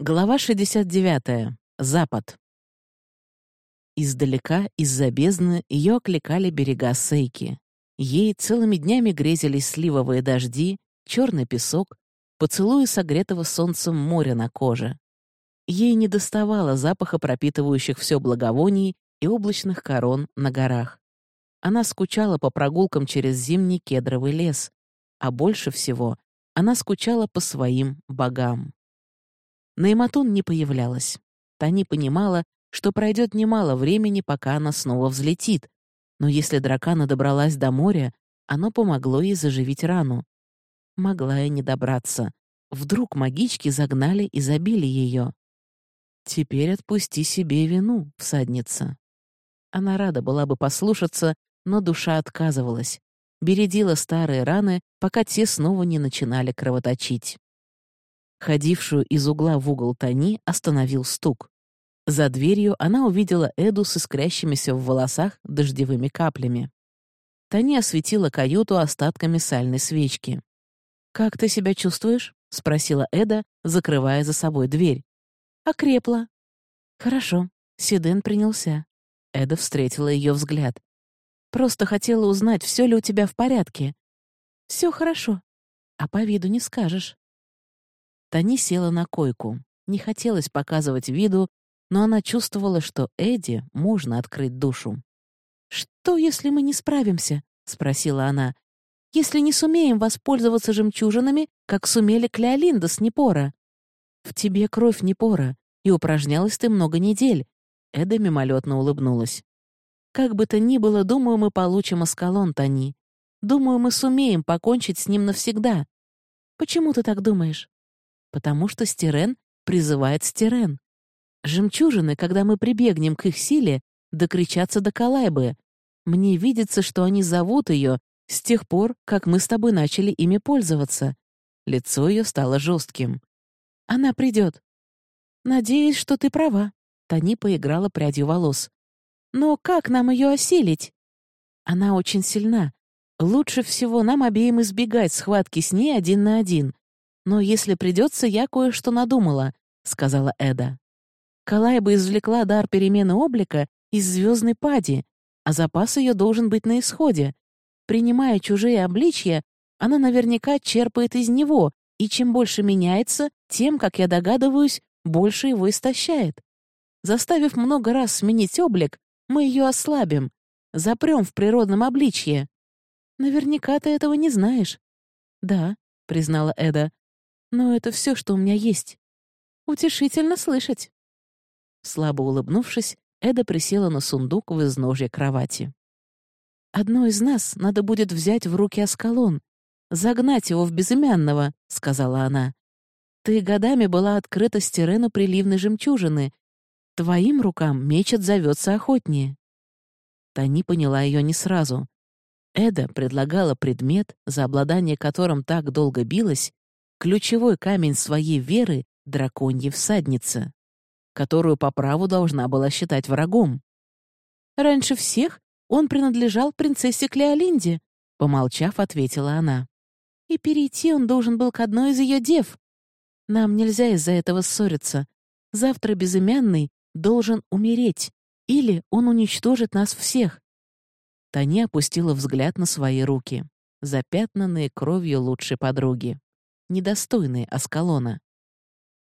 Глава 69. Запад. Издалека, из-за бездны, ее окликали берега Сейки. Ей целыми днями грезились сливовые дожди, черный песок, поцелуи согретого солнцем моря на коже. Ей не доставало запаха пропитывающих все благовоний и облачных корон на горах. Она скучала по прогулкам через зимний кедровый лес, а больше всего она скучала по своим богам. Нейматун не появлялась. Тани понимала, что пройдет немало времени, пока она снова взлетит, но если дракана добралась до моря, оно помогло ей заживить рану. Могла и не добраться. Вдруг магички загнали и забили ее. «Теперь отпусти себе вину, всадница». Она рада была бы послушаться, но душа отказывалась. Бередила старые раны, пока те снова не начинали кровоточить. Ходившую из угла в угол Тони остановил стук. За дверью она увидела Эду с искрящимися в волосах дождевыми каплями. Тони осветила каюту остатками сальной свечки. «Как ты себя чувствуешь?» — спросила Эда, закрывая за собой дверь. «Окрепла». «Хорошо». Сиден принялся. Эда встретила ее взгляд. «Просто хотела узнать, все ли у тебя в порядке». «Все хорошо. А по виду не скажешь». Тони села на койку. Не хотелось показывать виду, но она чувствовала, что Эдди можно открыть душу. «Что, если мы не справимся?» — спросила она. «Если не сумеем воспользоваться жемчужинами, как сумели Клеолинда с Непора?» «В тебе кровь Непора, и упражнялась ты много недель», — Эда мимолетно улыбнулась. «Как бы то ни было, думаю, мы получим Аскалон, Тони. Думаю, мы сумеем покончить с ним навсегда. Почему ты так думаешь?» Потому что стирен призывает стирен. Жемчужины, когда мы прибегнем к их силе, докричаться до Калайбы. Мне видится, что они зовут ее с тех пор, как мы с тобой начали ими пользоваться. Лицо ее стало жестким. Она придет. Надеюсь, что ты права. Тони поиграла прядью волос. Но как нам ее осилить? Она очень сильна. Лучше всего нам обеим избегать схватки с ней один на один. «Но если придется, я кое-что надумала», — сказала Эда. Калайба извлекла дар перемены облика из звездной пади, а запас ее должен быть на исходе. Принимая чужие обличья, она наверняка черпает из него, и чем больше меняется, тем, как я догадываюсь, больше его истощает. Заставив много раз сменить облик, мы ее ослабим, запрем в природном обличье. Наверняка ты этого не знаешь. Да, признала Эда, но это все, что у меня есть. Утешительно слышать». Слабо улыбнувшись, Эда присела на сундук в изножье кровати. «Одно из нас надо будет взять в руки Аскалон, загнать его в безымянного», — сказала она. «Ты годами была открыта стерену приливной жемчужины. Твоим рукам меч отзовется охотнее». Тани поняла ее не сразу. Эда предлагала предмет, за обладание которым так долго билась, ключевой камень своей веры — драконья всадница, которую по праву должна была считать врагом. «Раньше всех он принадлежал принцессе Клеолинде», — помолчав, ответила она. «И перейти он должен был к одной из ее дев. Нам нельзя из-за этого ссориться. Завтра безымянный должен умереть, или он уничтожит нас всех». Таня опустила взгляд на свои руки, запятнанные кровью лучшей подруги недостойные Аскалона.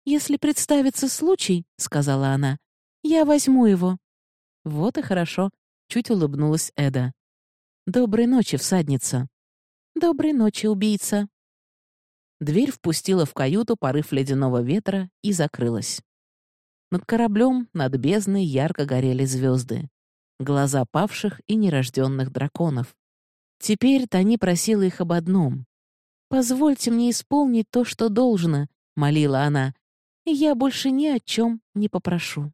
«Если представится случай», — сказала она, — «я возьму его». «Вот и хорошо», — чуть улыбнулась Эда. «Доброй ночи, всадница». «Доброй ночи, убийца». Дверь впустила в каюту порыв ледяного ветра и закрылась. Над кораблем, над бездной ярко горели звезды. Глаза павших и нерожденных драконов. Теперь Тани просила их об одном «Позвольте мне исполнить то, что должно», — молила она, «и я больше ни о чем не попрошу».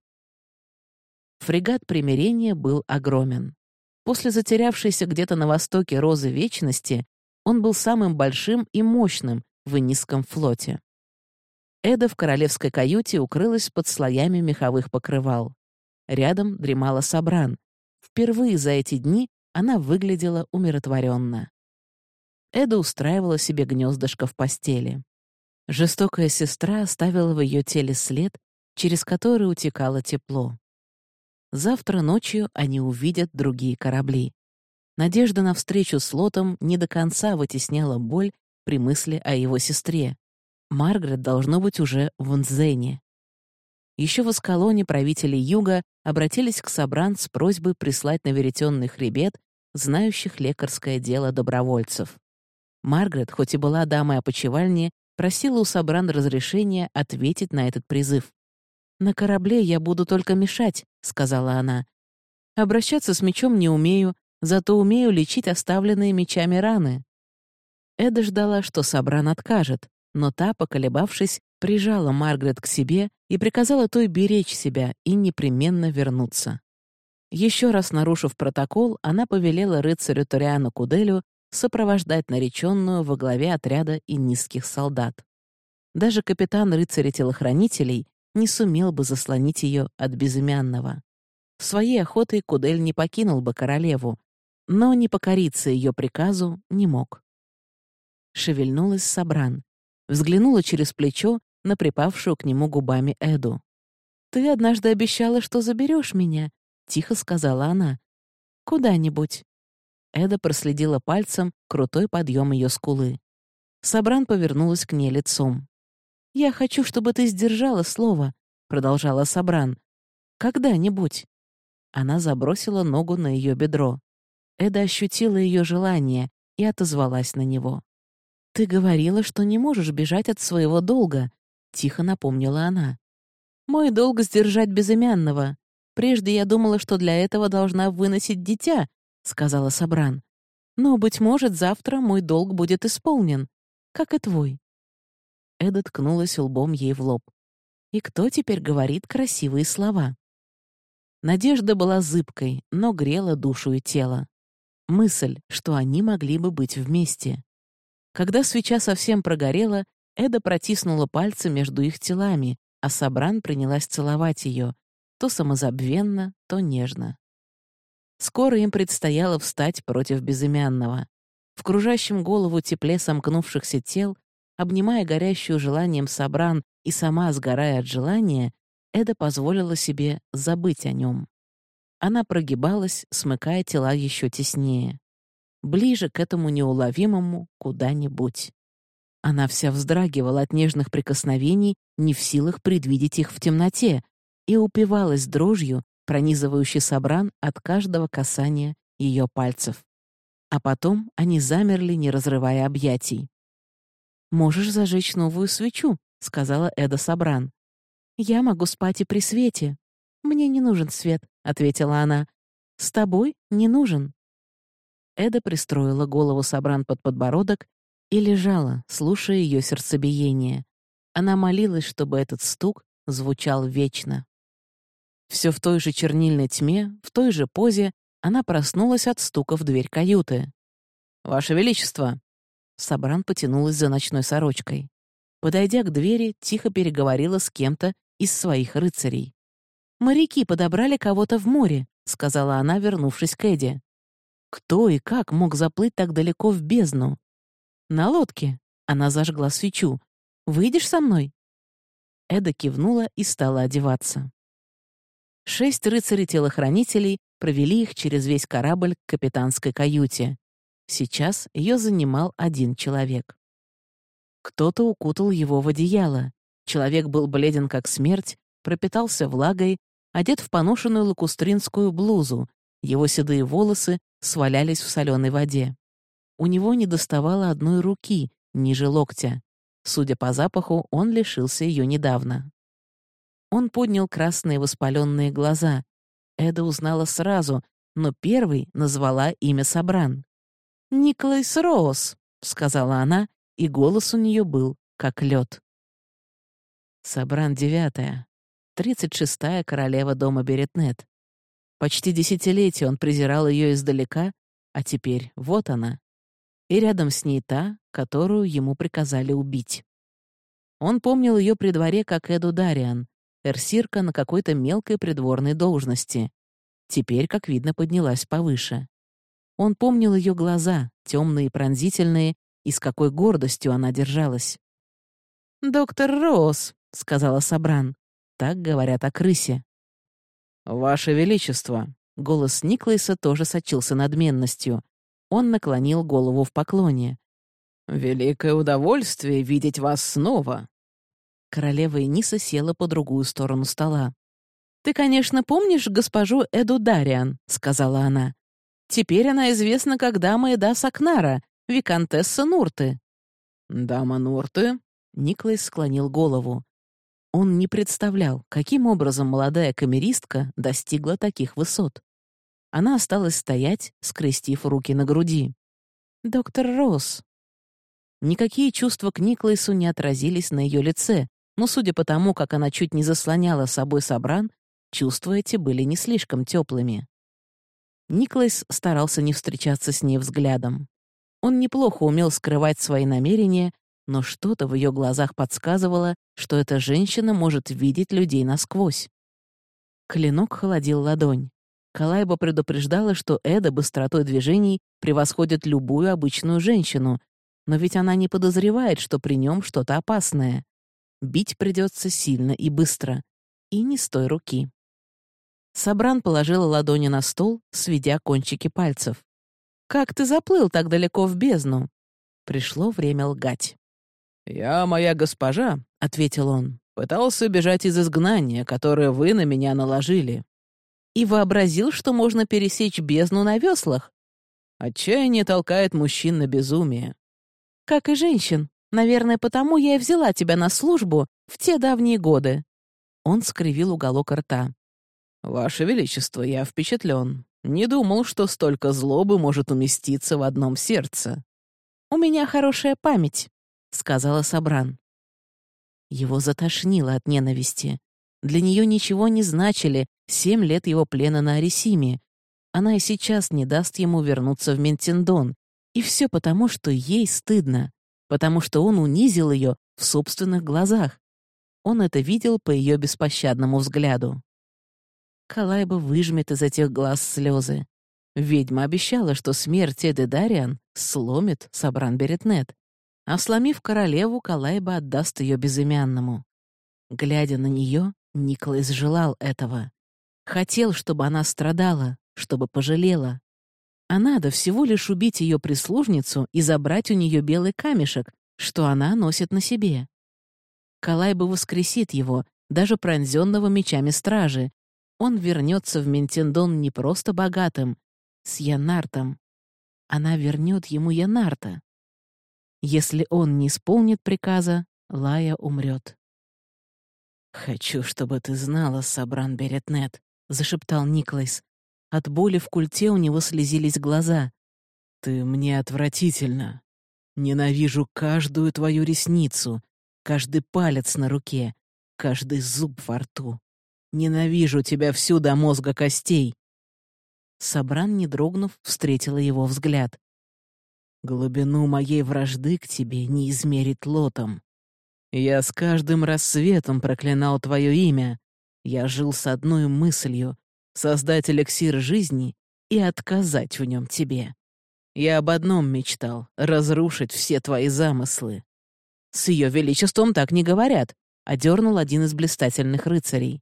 Фрегат примирения был огромен. После затерявшейся где-то на востоке розы вечности он был самым большим и мощным в Инисском флоте. Эда в королевской каюте укрылась под слоями меховых покрывал. Рядом дремала Сабран. Впервые за эти дни она выглядела умиротворенно. Эда устраивала себе гнездышко в постели. Жестокая сестра оставила в ее теле след, через который утекало тепло. Завтра ночью они увидят другие корабли. Надежда на встречу с Лотом не до конца вытесняла боль при мысли о его сестре. Маргарет должно быть уже в Нзене. Еще в Аскалоне правители Юга обратились к Сабран с просьбой прислать на веретенный хребет знающих лекарское дело добровольцев. Маргарет, хоть и была дамой опочивальни, просила у Сабран разрешения ответить на этот призыв. «На корабле я буду только мешать», — сказала она. «Обращаться с мечом не умею, зато умею лечить оставленные мечами раны». Эда ждала, что Сабран откажет, но та, поколебавшись, прижала Маргарет к себе и приказала той беречь себя и непременно вернуться. Еще раз нарушив протокол, она повелела рыцарю Ториану Куделю сопровождать нареченную во главе отряда и низких солдат. Даже капитан рыцарей-телохранителей не сумел бы заслонить ее от безымянного. Своей охотой Кудель не покинул бы королеву, но не покориться ее приказу не мог. Шевельнулась Сабран, взглянула через плечо на припавшую к нему губами Эду. «Ты однажды обещала, что заберешь меня», — тихо сказала она. «Куда-нибудь». Эда проследила пальцем крутой подъем ее скулы. Сабран повернулась к ней лицом. «Я хочу, чтобы ты сдержала слово», — продолжала Сабран. «Когда-нибудь». Она забросила ногу на ее бедро. Эда ощутила ее желание и отозвалась на него. «Ты говорила, что не можешь бежать от своего долга», — тихо напомнила она. «Мой долг — сдержать безымянного. Прежде я думала, что для этого должна выносить дитя», — сказала Сабран. «Но, быть может, завтра мой долг будет исполнен, как и твой». Эда ткнулась лбом ей в лоб. И кто теперь говорит красивые слова? Надежда была зыбкой, но грела душу и тело. Мысль, что они могли бы быть вместе. Когда свеча совсем прогорела, Эда протиснула пальцы между их телами, а Сабран принялась целовать ее, то самозабвенно, то нежно. Скоро им предстояло встать против безымянного. В кружащем голову тепле сомкнувшихся тел обнимая горящую желанием Сабран и сама сгорая от желания, Эда позволила себе забыть о нем. Она прогибалась, смыкая тела еще теснее. Ближе к этому неуловимому куда-нибудь. Она вся вздрагивала от нежных прикосновений, не в силах предвидеть их в темноте, и упивалась дрожью, пронизывающей Сабран от каждого касания ее пальцев. А потом они замерли, не разрывая объятий. «Можешь зажечь новую свечу», — сказала Эда Сабран. «Я могу спать и при свете». «Мне не нужен свет», — ответила она. «С тобой не нужен». Эда пристроила голову Сабран под подбородок и лежала, слушая ее сердцебиение. Она молилась, чтобы этот стук звучал вечно. Все в той же чернильной тьме, в той же позе, она проснулась от стука в дверь каюты. «Ваше Величество!» Сабран потянулась за ночной сорочкой. Подойдя к двери, тихо переговорила с кем-то из своих рыцарей. «Моряки подобрали кого-то в море», — сказала она, вернувшись к Эдди. «Кто и как мог заплыть так далеко в бездну?» «На лодке». Она зажгла свечу. «Выйдешь со мной?» Эда кивнула и стала одеваться. Шесть рыцарей-телохранителей провели их через весь корабль к капитанской каюте. Сейчас ее занимал один человек. Кто-то укутал его в одеяло. Человек был бледен как смерть, пропитался влагой, одет в поношенную лакустринскую блузу, его седые волосы свалялись в соленой воде. У него не доставало одной руки, ниже локтя. Судя по запаху, он лишился ее недавно. Он поднял красные воспаленные глаза. Эда узнала сразу, но первый назвала имя Сабран. «Николас Роуз», — сказала она, и голос у нее был как лед. Сабран девятая, тридцать шестая королева дома Беретнет. Почти десятилетие он презирал ее издалека, а теперь вот она. И рядом с ней та, которую ему приказали убить. Он помнил ее при дворе как Эду Дариан, эрсирка на какой-то мелкой придворной должности. Теперь, как видно, поднялась повыше. Он помнил ее глаза, темные и пронзительные, и с какой гордостью она держалась. «Доктор Роуз», — сказала Сабран. Так говорят о крысе. «Ваше Величество!» Голос Никлайса тоже сочился надменностью. Он наклонил голову в поклоне. «Великое удовольствие видеть вас снова!» Королева Эниса села по другую сторону стола. «Ты, конечно, помнишь госпожу Эду Дариан», — сказала она. «Теперь она известна как дама Эда Сакнара, виконтесса Нурты». «Дама Нурты?» — Никлайс склонил голову. Он не представлял, каким образом молодая камеристка достигла таких высот. Она осталась стоять, скрестив руки на груди. «Доктор Росс». Никакие чувства к Никлайсу не отразились на ее лице, но, судя по тому, как она чуть не заслоняла собой Собран, чувства эти были не слишком теплыми. Никлайс старался не встречаться с ней взглядом. Он неплохо умел скрывать свои намерения но что-то в ее глазах подсказывало, что эта женщина может видеть людей насквозь. Клинок холодил ладонь. Калайба предупреждала, что Эда быстротой движений превосходит любую обычную женщину, но ведь она не подозревает, что при нем что-то опасное. Бить придется сильно и быстро, и не с той руки. Сабран положила ладони на стол, сведя кончики пальцев. «Как ты заплыл так далеко в бездну?» Пришло время лгать. «Я, моя госпожа», — ответил он, — «пытался бежать из изгнания, которое вы на меня наложили». «И вообразил, что можно пересечь бездну на веслах?» Отчаяние толкает мужчин на безумие. «Как и женщин. Наверное, потому я и взяла тебя на службу в те давние годы». Он скривил уголок рта. «Ваше Величество, я впечатлен. Не думал, что столько злобы может уместиться в одном сердце». «У меня хорошая память», — сказала Сабран. Его затошнило от ненависти. Для нее ничего не значили семь лет его плена на Арисиме. Она и сейчас не даст ему вернуться в Ментендон. И все потому, что ей стыдно, потому что он унизил ее в собственных глазах. Он это видел по ее беспощадному взгляду. Калайба выжмет из этих глаз слезы. Ведьма обещала, что смерть Эды Дариан сломит Сабран Беретнет а сломив королеву, Калайба отдаст ее безымянному. Глядя на нее, Николас желал этого. Хотел, чтобы она страдала, чтобы пожалела. А надо всего лишь убить ее прислужницу и забрать у нее белый камешек, что она носит на себе. Калайба воскресит его, даже пронзенного мечами стражи. Он вернется в Ментендон не просто богатым, с Янартом. Она вернет ему Янарта. Если он не исполнит приказа, Лая умрет. «Хочу, чтобы ты знала, Сабран Беретнет», — зашептал Никлайс. От боли в культе у него слезились глаза. «Ты мне отвратительно. Ненавижу каждую твою ресницу, каждый палец на руке, каждый зуб во рту. Ненавижу тебя всю до мозга костей». Сабран, не дрогнув, встретила его взгляд. Глубину моей вражды к тебе не измерить лотом. Я с каждым рассветом проклинал твое имя. Я жил с одной мыслью — создать эликсир жизни и отказать в нем тебе. Я об одном мечтал — разрушить все твои замыслы. С ее величеством так не говорят, — одернул один из блистательных рыцарей.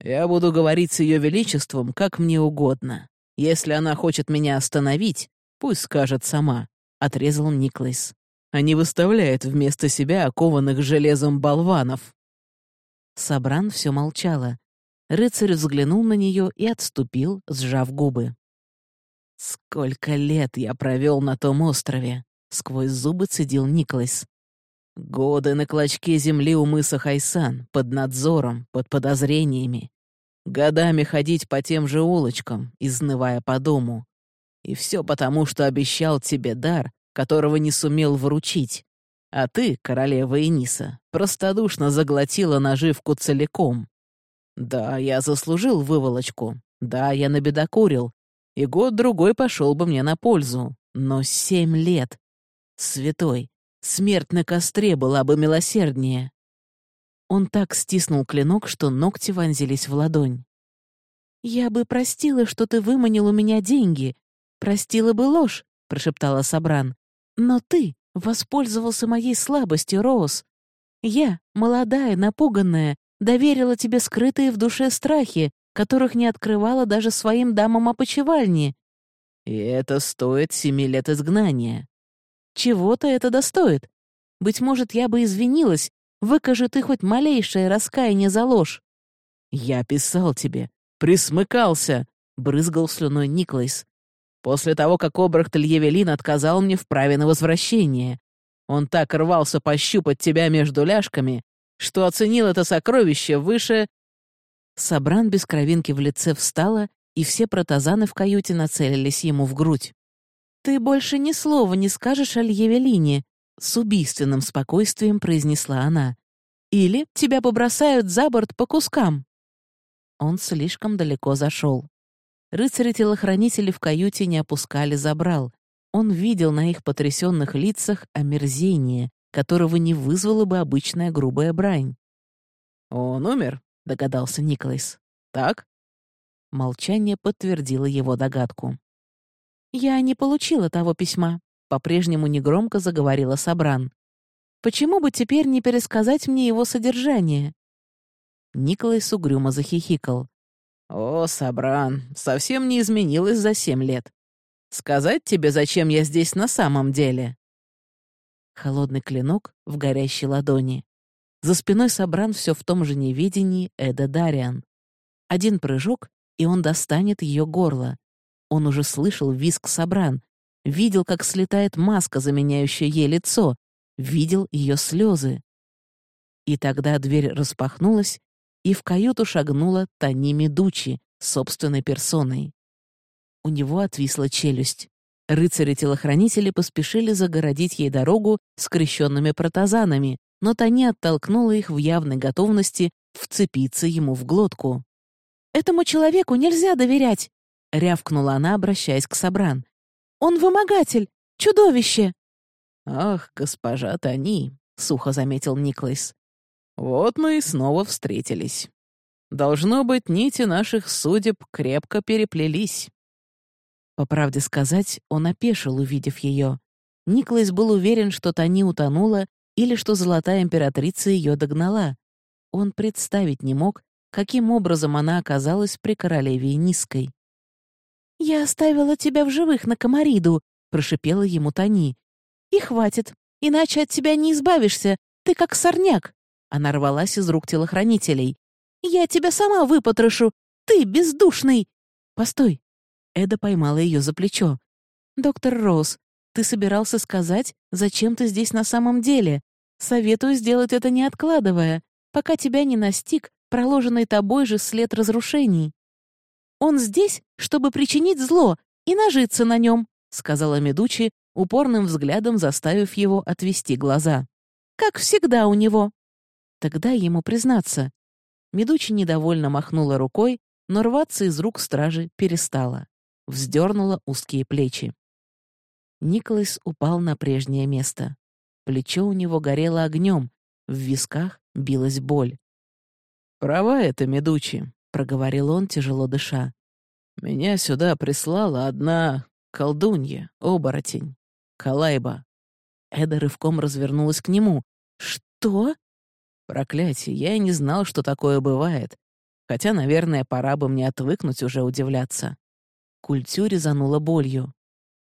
Я буду говорить с ее величеством, как мне угодно. Если она хочет меня остановить, пусть скажет сама отрезал Никлайс. Они выставляют вместо себя окованных железом болванов. Сабран все молчала. Рыцарь взглянул на нее и отступил, сжав губы. «Сколько лет я провел на том острове!» — сквозь зубы цедил Никлайс. «Годы на клочке земли у мыса Хайсан, под надзором, под подозрениями. Годами ходить по тем же улочкам, изнывая по дому. И все потому, что обещал тебе дар, которого не сумел вручить. А ты, королева Эниса, простодушно заглотила наживку целиком. Да, я заслужил выволочку. Да, я набедокурил. И год-другой пошел бы мне на пользу. Но семь лет. Святой, смерть на костре была бы милосерднее. Он так стиснул клинок, что ногти вонзились в ладонь. «Я бы простила, что ты выманил у меня деньги, «Простила бы ложь», — прошептала Сабран. «Но ты воспользовался моей слабостью, Роуз. Я, молодая, напуганная, доверила тебе скрытые в душе страхи, которых не открывала даже своим дамам опочивальни. И это стоит семи лет изгнания. Чего-то это достоит. Быть может, я бы извинилась, выкажи ты хоть малейшее раскаяние за ложь. Я писал тебе, присмыкался, брызгал слюной Никлайс. После того, как Обрахт Льевелин отказал мне в праве на возвращение. Он так рвался пощупать тебя между ляжками, что оценил это сокровище выше... Собран без кровинки в лице встала, и все протазаны в каюте нацелились ему в грудь. «Ты больше ни слова не скажешь о Льевелине», — с убийственным спокойствием произнесла она. «Или тебя побросают за борт по кускам». Он слишком далеко зашел. Рыцари-телохранители в каюте не опускали забрал. Он видел на их потрясенных лицах омерзение, которого не вызвала бы обычная грубая брань. «Он умер», — догадался Николас. «Так?» Молчание подтвердило его догадку. «Я не получила того письма», — по-прежнему негромко заговорила Сабран. «Почему бы теперь не пересказать мне его содержание?» Николай угрюмо захихикал. «О, Сабран, совсем не изменилась за семь лет. Сказать тебе, зачем я здесь на самом деле?» Холодный клинок в горящей ладони. За спиной Сабран все в том же неведении Эда Дариан. Один прыжок, и он достанет ее горло. Он уже слышал визг Сабран, видел, как слетает маска, заменяющая ей лицо, видел ее слезы. И тогда дверь распахнулась, и в каюту шагнула Тани Медучи собственной персоной. У него отвисла челюсть. Рыцари-телохранители поспешили загородить ей дорогу скрещенными протазанами, но Тани оттолкнула их в явной готовности вцепиться ему в глотку. «Этому человеку нельзя доверять!» — рявкнула она, обращаясь к Сабран. «Он вымогатель! Чудовище!» «Ах, госпожа Тани!» — сухо заметил Никлайс. Вот мы и снова встретились. Должно быть, нити наших судеб крепко переплелись. По правде сказать, он опешил, увидев ее. Никлайс был уверен, что Тани утонула или что золотая императрица ее догнала. Он представить не мог, каким образом она оказалась при королеве Низкой. «Я оставила тебя в живых на Комариду», — прошипела ему Тани. «И хватит, иначе от тебя не избавишься, ты как сорняк». Она рвалась из рук телохранителей. «Я тебя сама выпотрошу! Ты бездушный!» «Постой!» Эда поймала ее за плечо. «Доктор Роуз, ты собирался сказать, зачем ты здесь на самом деле? Советую сделать это не откладывая, пока тебя не настиг проложенный тобой же след разрушений. Он здесь, чтобы причинить зло и нажиться на нем», сказала Медучи, упорным взглядом заставив его отвести глаза. «Как всегда у него». Тогда ему признаться. Медучи недовольно махнула рукой, но рваться из рук стражи перестала. Вздернула узкие плечи. Николас упал на прежнее место. Плечо у него горело огнем, в висках билась боль. «Права это, Медучи», — проговорил он, тяжело дыша. «Меня сюда прислала одна колдунья, оборотень, Калайба». Эда рывком развернулась к нему. «Что?» Проклятие, я и не знал, что такое бывает. Хотя, наверное, пора бы мне отвыкнуть уже удивляться. Культю резанула болью.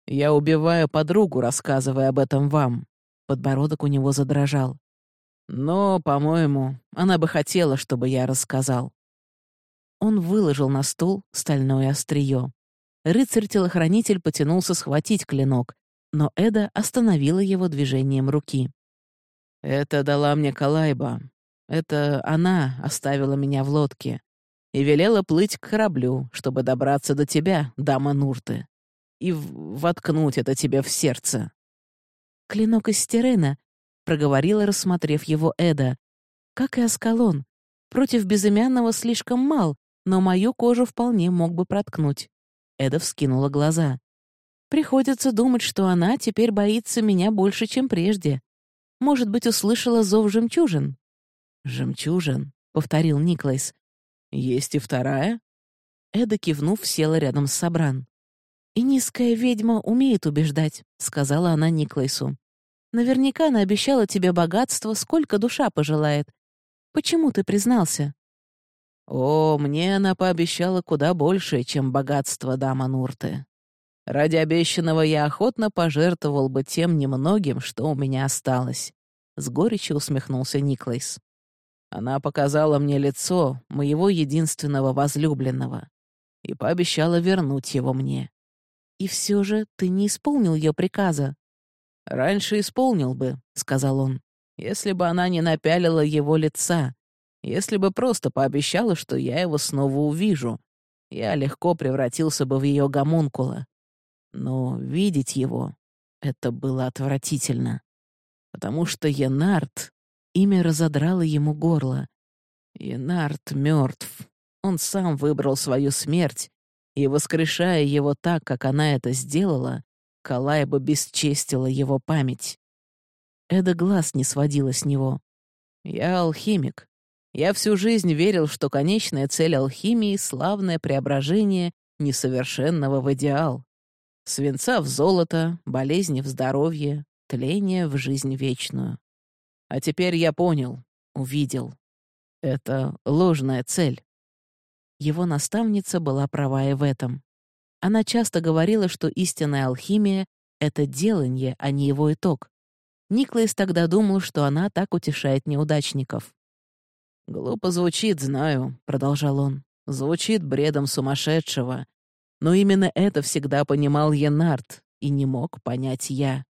«Я убиваю подругу, рассказывая об этом вам». Подбородок у него задрожал. «Но, по-моему, она бы хотела, чтобы я рассказал». Он выложил на стол стальное острие. Рыцарь-телохранитель потянулся схватить клинок, но Эда остановила его движением руки. Это дала мне Калайба. Это она оставила меня в лодке и велела плыть к кораблю, чтобы добраться до тебя, дама Нурты, и воткнуть это тебе в сердце. «Клинок из стерена», — проговорила, рассмотрев его Эда. «Как и Аскалон. Против безымянного слишком мал, но мою кожу вполне мог бы проткнуть». Эда вскинула глаза. «Приходится думать, что она теперь боится меня больше, чем прежде. Может быть, услышала зов жемчужин?» «Жемчужин», — повторил Никлайс. «Есть и вторая?» Эда, кивнув, села рядом с Сабран. «И низкая ведьма умеет убеждать», — сказала она Никлайсу. Наверняка она обещала тебе богатство, сколько душа пожелает. Почему ты признался?» «О, мне она пообещала куда больше, чем богатство дама Нурты. Ради обещанного я охотно пожертвовал бы тем немногим, что у меня осталось», — с горечью усмехнулся Никлайс. Она показала мне лицо моего единственного возлюбленного и пообещала вернуть его мне. «И все же ты не исполнил ее приказа», «Раньше исполнил бы», — сказал он, «если бы она не напялила его лица, если бы просто пообещала, что я его снова увижу. Я легко превратился бы в ее гомункула. Но видеть его — это было отвратительно. Потому что Янарт... Имя разодрало ему горло. Янарт мертв. Он сам выбрал свою смерть, и, воскрешая его так, как она это сделала, Калайба бесчестила его память. Эда глаз не сводила с него. «Я алхимик. Я всю жизнь верил, что конечная цель алхимии — славное преображение несовершенного в идеал. Свинца в золото, болезни в здоровье, тление в жизнь вечную. А теперь я понял, увидел. Это ложная цель». Его наставница была права и в этом. Она часто говорила, что истинная алхимия — это делание, а не его итог. Никлайс тогда думал, что она так утешает неудачников. «Глупо звучит, знаю», — продолжал он. «Звучит бредом сумасшедшего. Но именно это всегда понимал Янард, и не мог понять я.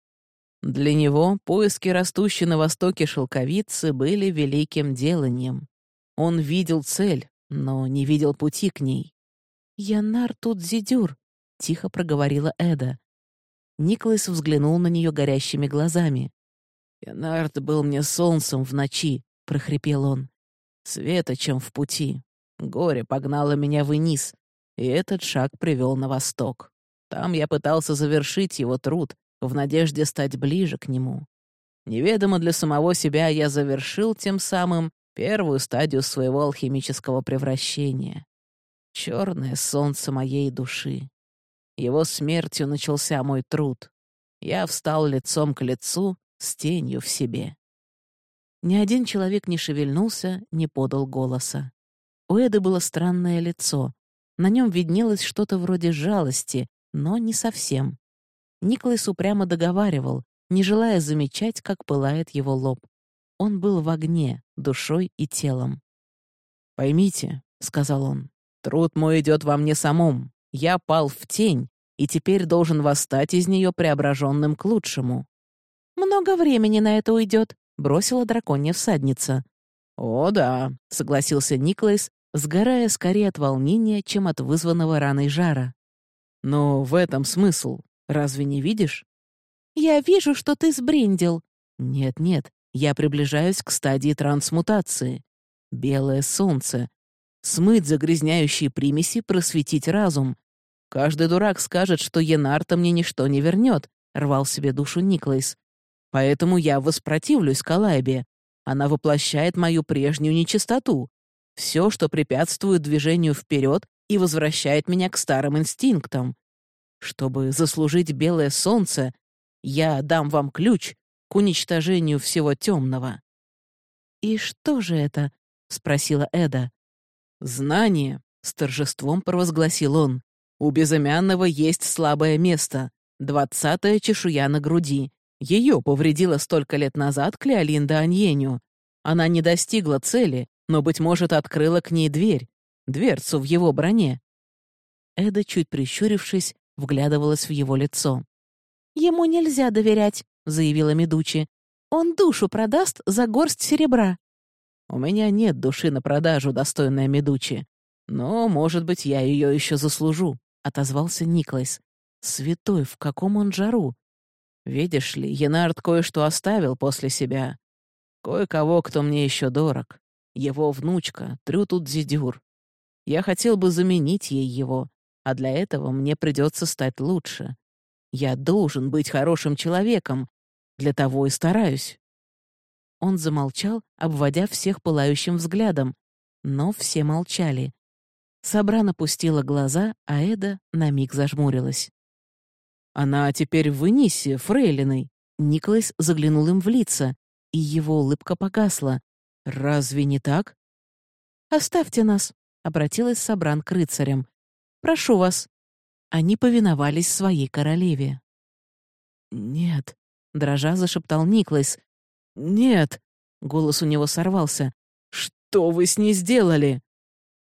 Для него поиски растущей на востоке шелковицы были великим деланием. Он видел цель, но не видел пути к ней. «Янар тут зидюр», — тихо проговорила Эда. Николас взглянул на нее горящими глазами. «Янард был мне солнцем в ночи», — прохрипел он. «Светочем в пути. Горе погнало меня вниз, и этот шаг привел на восток. Там я пытался завершить его труд, в надежде стать ближе к нему. Неведомо для самого себя я завершил тем самым первую стадию своего алхимического превращения. Черное солнце моей души. Его смертью начался мой труд. Я встал лицом к лицу с тенью в себе. Ни один человек не шевельнулся, не подал голоса. У Эды было странное лицо. На нем виднелось что-то вроде жалости, но не совсем. Николас упрямо договаривал, не желая замечать, как пылает его лоб. Он был в огне, душой и телом. «Поймите», — сказал он, Труд мой идет во мне самом. Я пал в тень, и теперь должен восстать из нее преображенным к лучшему». «Много времени на это уйдет», — бросила драконья всадница. «О, да», — согласился Николас, сгорая скорее от волнения, чем от вызванного раной жара. «Но в этом смысл. Разве не видишь?» «Я вижу, что ты сбрендил». «Нет-нет, я приближаюсь к стадии трансмутации. Белое солнце, смыть загрязняющие примеси, просветить разум. Каждый дурак скажет, что Енарта мне ничто не вернет, рвал себе душу Никлайс. Поэтому я воспротивлюсь Калайбе. Она воплощает мою прежнюю нечистоту. Все, что препятствует движению вперед и возвращает меня к старым инстинктам. Чтобы заслужить белое солнце, я дам вам ключ к уничтожению всего темного. «И что же это?» — спросила Эда. «Знание», — с торжеством провозгласил он. «У безымянного есть слабое место. Двадцатая чешуя на груди. Ее повредила столько лет назад Клеолинда Аньеню. Она не достигла цели, но, быть может, открыла к ней дверь. Дверцу в его броне». Эда, чуть прищурившись, вглядывалась в его лицо. «Ему нельзя доверять», — заявила Медучи. «Он душу продаст за горсть серебра». У меня нет души на продажу, достойная Медучи. Но, может быть, я ее еще заслужу», — отозвался Никлайс. «Святой, в каком он жару? Видишь ли, Янард кое-что оставил после себя. Кое-кого, кто мне еще дорог. Его внучка, Трютут Зидюр. Я хотел бы заменить ей его, а для этого мне придется стать лучше. Я должен быть хорошим человеком, для того и стараюсь. Он замолчал, обводя всех пылающим взглядом, но все молчали. Сабран опустила глаза, а Эда на миг зажмурилась. «Она теперь в Инисе, фрейлиной», Николас заглянул им в лица, и его улыбка погасла. «Разве не так?» «Оставьте нас», — обратилась Собран к рыцарям. «Прошу вас». Они повиновались своей королеве. «Нет», — дрожа зашептал Никлайс. «Нет», — голос у него сорвался. «Что вы с ней сделали?»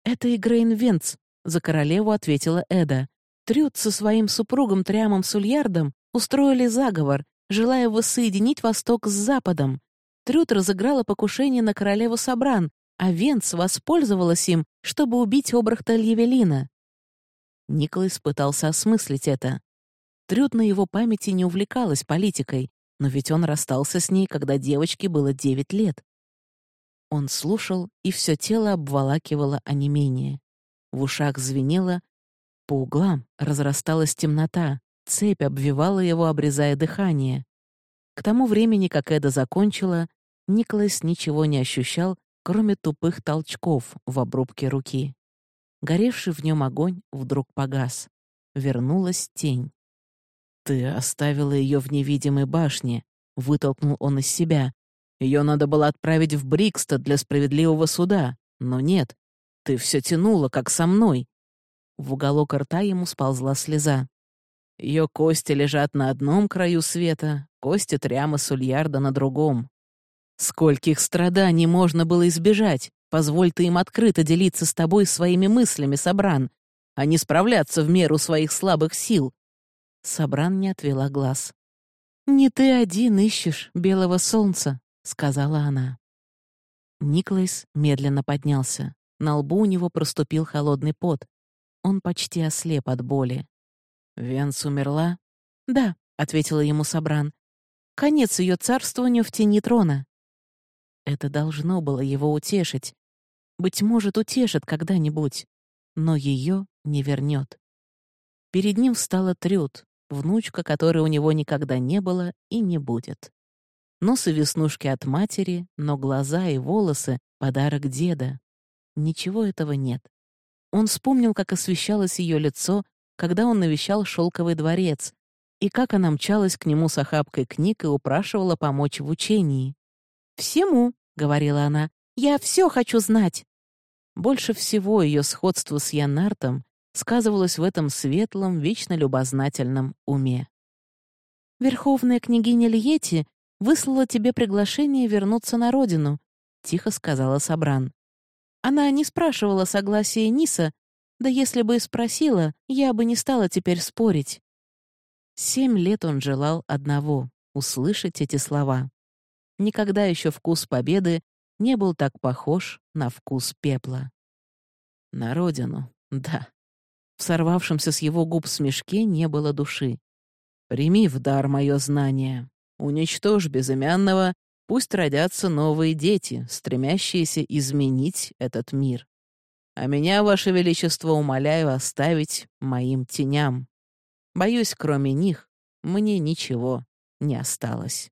«Это Игрейн Венц», — за королеву ответила Эда. Трюд со своим супругом Триамом Сульярдом устроили заговор, желая воссоединить Восток с Западом. Трюд разыграла покушение на королеву Сабран, а Венц воспользовалась им, чтобы убить Обрахта Льявелина. Николас пытался осмыслить это. Трюд на его памяти не увлекалась политикой, но ведь он расстался с ней, когда девочке было девять лет. Он слушал, и все тело обволакивало онемение. В ушах звенело, по углам разрасталась темнота, цепь обвивала его, обрезая дыхание. К тому времени, как Эда закончила, Николас ничего не ощущал, кроме тупых толчков в обрубке руки. Горевший в нем огонь вдруг погас. Вернулась тень. «Ты оставила ее в невидимой башне», — вытолкнул он из себя. Ее надо было отправить в Брикстад для справедливого суда, но нет. Ты все тянула, как со мной. В уголок рта ему сползла слеза. Ее кости лежат на одном краю света, кости Тряма Сульярда на другом. Скольких страданий можно было избежать? Позволь ты им открыто делиться с тобой своими мыслями, Сабран, а не справляться в меру своих слабых сил. Сабран не отвела глаз. «Не ты один ищешь белого солнца», — сказала она. Никлайс медленно поднялся. На лбу у него проступил холодный пот. Он почти ослеп от боли. «Венс умерла?» «Да», — ответила ему Сабран. «Конец ее царствованию в тени трона». Это должно было его утешить. Быть может, утешит когда-нибудь, но ее не вернет. Перед ним встала Трюд, внучка, которой у него никогда не было и не будет. Нос и веснушки от матери, но глаза и волосы — подарок деда. Ничего этого нет. Он вспомнил, как освещалось ее лицо, когда он навещал шелковый дворец, и как она мчалась к нему с охапкой книг и упрашивала помочь в учении. «Всему», — говорила она, — «я все хочу знать». Больше всего ее сходство с Янартом сказывалось в этом светлом, вечно любознательном уме. «Верховная княгиня Льети выслала тебе приглашение вернуться на родину», — тихо сказала Сабран. Она не спрашивала согласия Ниса, да если бы и спросила, я бы не стала теперь спорить. Семь лет он желал одного — услышать эти слова. Никогда еще вкус победы не был так похож на вкус пепла. На родину, да. В сорвавшемся с его губ смешке не было души. «Прими в дар мое знание. Уничтожь безымянного Пусть родятся новые дети, стремящиеся изменить этот мир. А меня, Ваше Величество, умоляю оставить моим теням. Боюсь, кроме них, мне ничего не осталось.